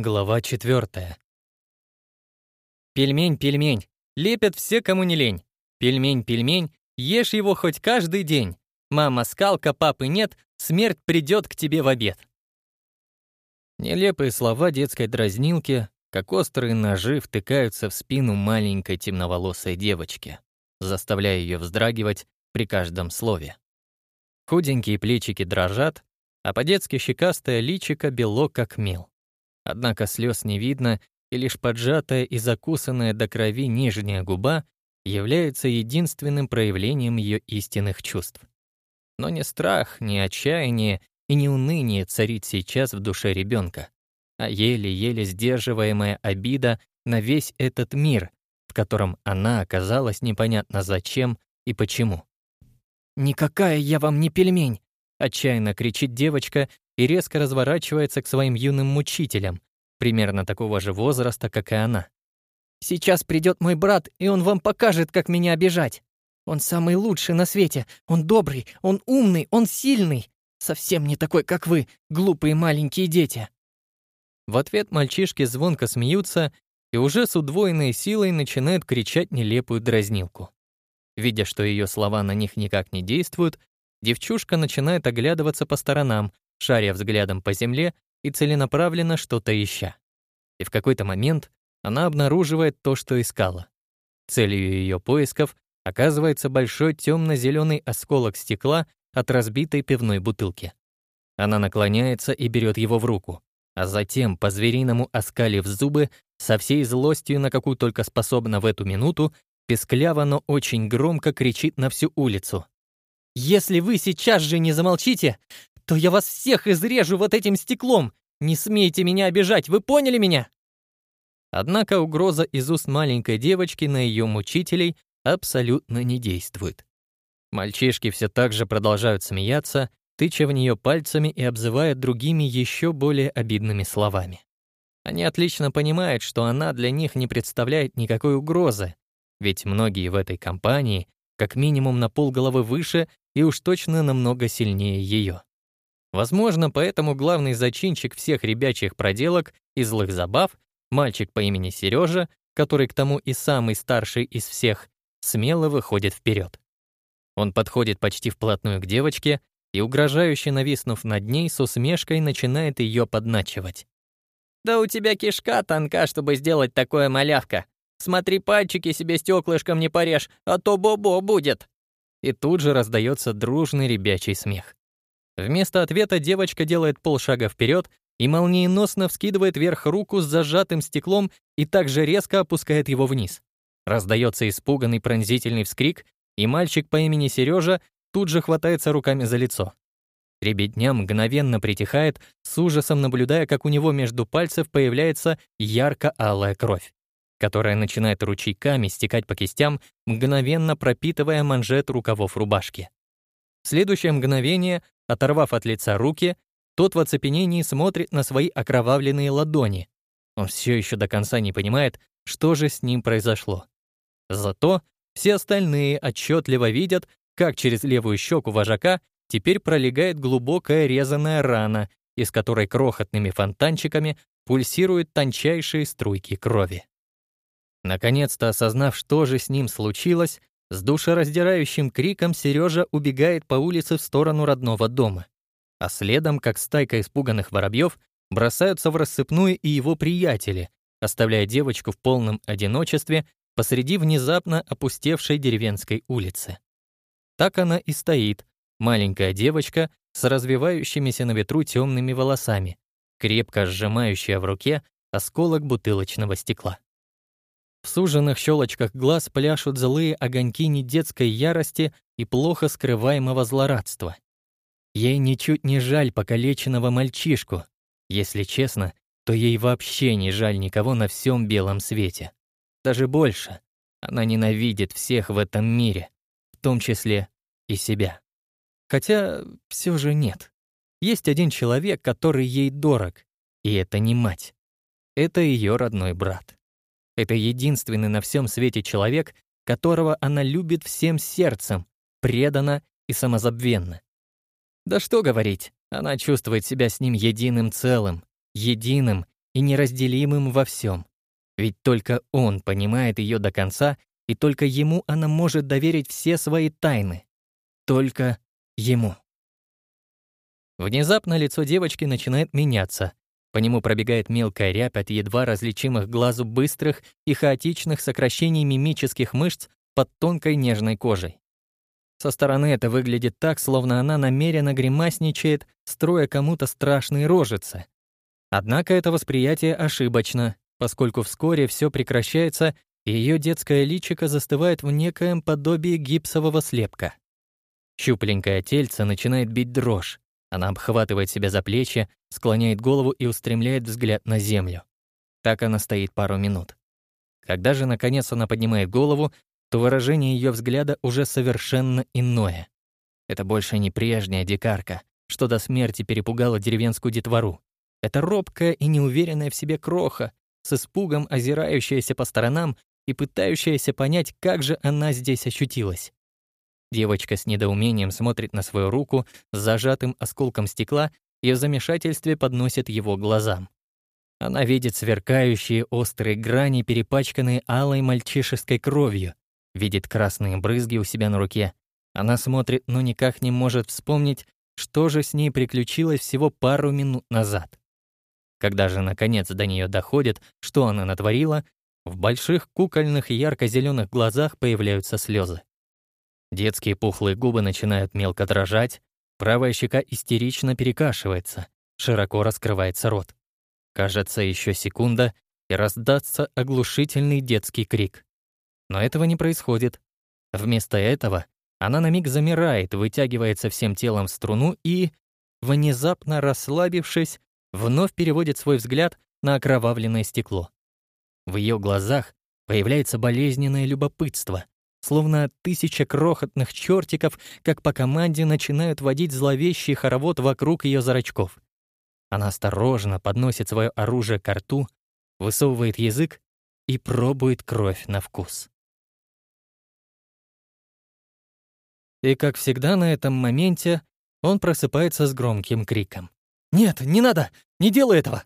Глава 4. Пельмень, пельмень, лепят все, кому не лень. Пельмень, пельмень, ешь его хоть каждый день. Мама скалка, папы нет, смерть придет к тебе в обед. Нелепые слова детской дразнилки, как острые ножи втыкаются в спину маленькой темноволосой девочки, заставляя ее вздрагивать при каждом слове. Худенькие плечики дрожат, а по-детски щекастая личика бело как мел однако слез не видно, и лишь поджатая и закусанная до крови нижняя губа является единственным проявлением ее истинных чувств. Но не страх, не отчаяние и не уныние царит сейчас в душе ребенка, а еле-еле сдерживаемая обида на весь этот мир, в котором она оказалась непонятно зачем и почему. «Никакая я вам не пельмень!» — отчаянно кричит девочка, и резко разворачивается к своим юным мучителям, примерно такого же возраста, как и она. «Сейчас придет мой брат, и он вам покажет, как меня обижать. Он самый лучший на свете, он добрый, он умный, он сильный. Совсем не такой, как вы, глупые маленькие дети». В ответ мальчишки звонко смеются и уже с удвоенной силой начинают кричать нелепую дразнилку. Видя, что ее слова на них никак не действуют, девчушка начинает оглядываться по сторонам, шаря взглядом по земле и целенаправленно что-то ища. И в какой-то момент она обнаруживает то, что искала. Целью ее поисков оказывается большой темно-зеленый осколок стекла от разбитой пивной бутылки. Она наклоняется и берет его в руку, а затем, по-звериному оскалив зубы, со всей злостью, на какую только способна в эту минуту, пескляво, но очень громко кричит на всю улицу. «Если вы сейчас же не замолчите, то я вас всех изрежу вот этим стеклом! Не смейте меня обижать, вы поняли меня?» Однако угроза из уст маленькой девочки на ее мучителей абсолютно не действует. Мальчишки все так же продолжают смеяться, тыча в нее пальцами и обзывая другими еще более обидными словами. Они отлично понимают, что она для них не представляет никакой угрозы, ведь многие в этой компании как минимум на полголовы выше и уж точно намного сильнее ее. Возможно, поэтому главный зачинщик всех ребячих проделок и злых забав, мальчик по имени Сережа, который к тому и самый старший из всех, смело выходит вперед. Он подходит почти вплотную к девочке и, угрожающе нависнув над ней, с усмешкой начинает ее подначивать. «Да у тебя кишка тонка, чтобы сделать такое малявка. Смотри, пальчики себе стеклышком не порежь, а то бобо -бо будет!» И тут же раздается дружный ребячий смех. Вместо ответа девочка делает полшага вперед и молниеносно вскидывает вверх руку с зажатым стеклом и также резко опускает его вниз. Раздается испуганный пронзительный вскрик, и мальчик по имени Сережа тут же хватается руками за лицо. Ребедня мгновенно притихает, с ужасом наблюдая, как у него между пальцев появляется ярко-алая кровь, которая начинает ручейками стекать по кистям, мгновенно пропитывая манжет рукавов рубашки. Следующее мгновение, оторвав от лица руки, тот в оцепенении смотрит на свои окровавленные ладони. Он все еще до конца не понимает, что же с ним произошло. Зато все остальные отчетливо видят, как через левую щеку вожака теперь пролегает глубокая резаная рана, из которой крохотными фонтанчиками пульсируют тончайшие струйки крови. Наконец-то осознав, что же с ним случилось, с душераздирающим криком Сережа убегает по улице в сторону родного дома. А следом, как стайка испуганных воробьев, бросаются в рассыпную и его приятели, оставляя девочку в полном одиночестве посреди внезапно опустевшей деревенской улицы. Так она и стоит, маленькая девочка с развивающимися на ветру темными волосами, крепко сжимающая в руке осколок бутылочного стекла. В суженных щелочках глаз пляшут злые огоньки недетской ярости и плохо скрываемого злорадства. Ей ничуть не жаль покалеченного мальчишку. Если честно, то ей вообще не жаль никого на всем белом свете. Даже больше. Она ненавидит всех в этом мире, в том числе и себя. Хотя все же нет. Есть один человек, который ей дорог, и это не мать. Это ее родной брат. Это единственный на всем свете человек, которого она любит всем сердцем, преданно и самозабвенно. Да что говорить, она чувствует себя с ним единым целым, единым и неразделимым во всем. Ведь только он понимает ее до конца, и только ему она может доверить все свои тайны. Только ему. Внезапно лицо девочки начинает меняться, по нему пробегает мелкая рябь от едва различимых глазу быстрых и хаотичных сокращений мимических мышц под тонкой нежной кожей. Со стороны это выглядит так, словно она намеренно гримасничает, строя кому-то страшные рожицы. Однако это восприятие ошибочно, поскольку вскоре все прекращается, и ее детское личико застывает в некоем подобии гипсового слепка. Щупленькое тельце начинает бить дрожь. Она обхватывает себя за плечи, склоняет голову и устремляет взгляд на землю. Так она стоит пару минут. Когда же, наконец, она поднимает голову, то выражение ее взгляда уже совершенно иное. Это больше не прежняя дикарка, что до смерти перепугала деревенскую детвору. Это робкая и неуверенная в себе кроха, с испугом озирающаяся по сторонам и пытающаяся понять, как же она здесь ощутилась. Девочка с недоумением смотрит на свою руку с зажатым осколком стекла и в замешательстве подносит его глазам. Она видит сверкающие острые грани, перепачканные алой мальчишеской кровью, видит красные брызги у себя на руке. Она смотрит, но никак не может вспомнить, что же с ней приключилось всего пару минут назад. Когда же, наконец, до нее доходит, что она натворила, в больших кукольных ярко зеленых глазах появляются слезы. Детские пухлые губы начинают мелко дрожать, правая щека истерично перекашивается, широко раскрывается рот. Кажется, еще секунда, и раздастся оглушительный детский крик. Но этого не происходит. Вместо этого она на миг замирает, вытягивается всем телом в струну и, внезапно расслабившись, вновь переводит свой взгляд на окровавленное стекло. В ее глазах появляется болезненное любопытство, словно тысяча крохотных чертиков, как по команде начинают водить зловещий хоровод вокруг ее зрачков. Она осторожно подносит свое оружие к рту, высовывает язык и пробует кровь на вкус. И, как всегда, на этом моменте он просыпается с громким криком. «Нет, не надо! Не делай этого!»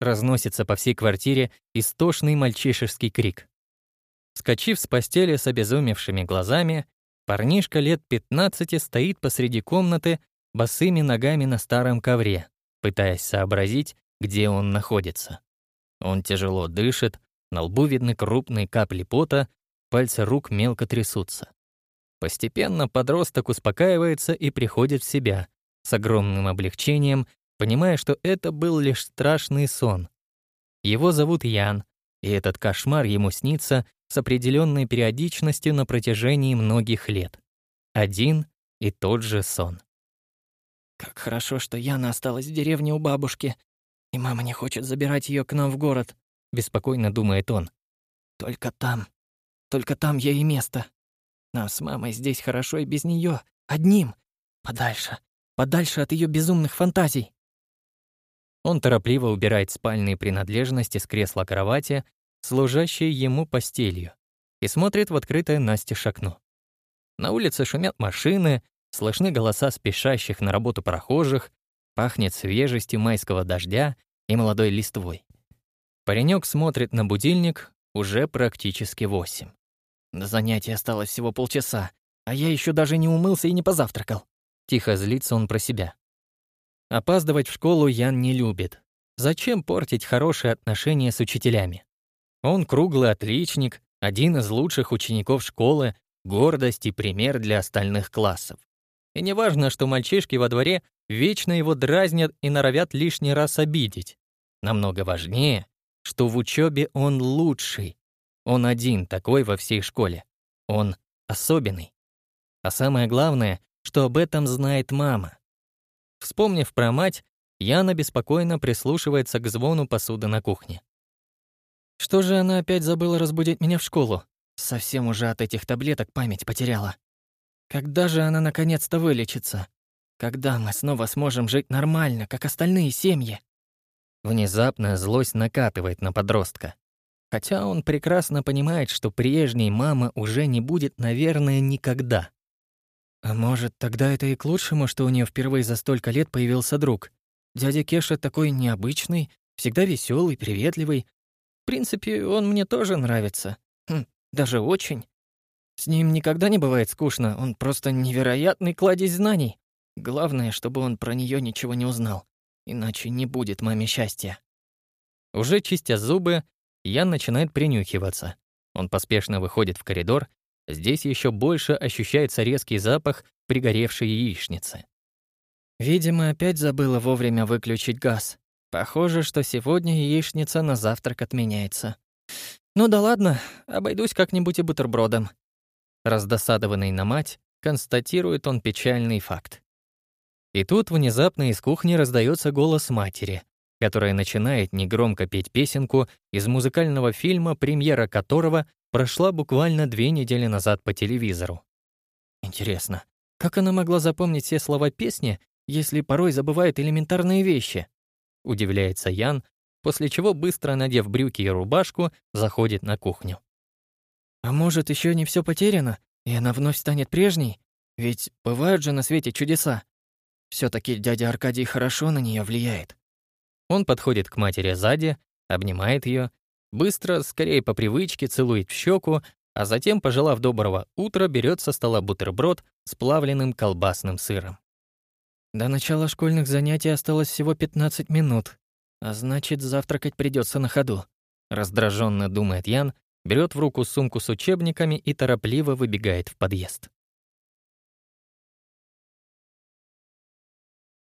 Разносится по всей квартире истошный мальчишеский крик. Вскочив с постели с обезумевшими глазами, парнишка лет 15 стоит посреди комнаты босыми ногами на старом ковре, пытаясь сообразить, где он находится. Он тяжело дышит, на лбу видны крупные капли пота, пальцы рук мелко трясутся. Постепенно подросток успокаивается и приходит в себя, с огромным облегчением, понимая, что это был лишь страшный сон. Его зовут Ян, и этот кошмар ему снится с определенной периодичностью на протяжении многих лет. Один и тот же сон. «Как хорошо, что Яна осталась в деревне у бабушки, и мама не хочет забирать ее к нам в город», — беспокойно думает он. «Только там, только там ей место. Нам с мамой здесь хорошо и без нее, одним, подальше, подальше от ее безумных фантазий». Он торопливо убирает спальные принадлежности с кресла кровати служащей ему постелью, и смотрит в открытое настежь окно. На улице шумят машины, слышны голоса спешащих на работу прохожих, пахнет свежестью майского дождя и молодой листвой. Паренек смотрит на будильник, уже практически восемь. До занятия осталось всего полчаса, а я еще даже не умылся и не позавтракал. Тихо злится он про себя. Опаздывать в школу Ян не любит. Зачем портить хорошие отношения с учителями? Он круглый отличник, один из лучших учеников школы, гордость и пример для остальных классов. И не важно, что мальчишки во дворе вечно его дразнят и норовят лишний раз обидеть. Намного важнее, что в учебе он лучший. Он один такой во всей школе. Он особенный. А самое главное, что об этом знает мама. Вспомнив про мать, Яна беспокойно прислушивается к звону посуды на кухне. Что же она опять забыла разбудить меня в школу? Совсем уже от этих таблеток память потеряла. Когда же она наконец-то вылечится? Когда мы снова сможем жить нормально, как остальные семьи? Внезапно злость накатывает на подростка. Хотя он прекрасно понимает, что прежней мама уже не будет, наверное, никогда. А может, тогда это и к лучшему, что у нее впервые за столько лет появился друг. Дядя Кеша такой необычный, всегда веселый, приветливый, в принципе, он мне тоже нравится. Хм, даже очень. С ним никогда не бывает скучно, он просто невероятный кладезь знаний. Главное, чтобы он про нее ничего не узнал, иначе не будет маме счастья. Уже чистя зубы, Ян начинает принюхиваться. Он поспешно выходит в коридор, здесь еще больше ощущается резкий запах пригоревшей яичницы. Видимо, опять забыла вовремя выключить газ. Похоже, что сегодня яичница на завтрак отменяется. Ну да ладно, обойдусь как-нибудь и бутербродом. Раздосадованный на мать, констатирует он печальный факт. И тут внезапно из кухни раздается голос матери, которая начинает негромко петь песенку из музыкального фильма, премьера которого прошла буквально две недели назад по телевизору. Интересно, как она могла запомнить все слова песни, если порой забывает элементарные вещи? — удивляется Ян, после чего, быстро надев брюки и рубашку, заходит на кухню. «А может, еще не все потеряно, и она вновь станет прежней? Ведь бывают же на свете чудеса. все таки дядя Аркадий хорошо на нее влияет». Он подходит к матери сзади, обнимает ее, быстро, скорее по привычке, целует в щеку, а затем, пожелав доброго утра, берет со стола бутерброд с плавленным колбасным сыром. До начала школьных занятий осталось всего 15 минут, а значит, завтракать придется на ходу. Раздраженно думает Ян, берет в руку сумку с учебниками и торопливо выбегает в подъезд.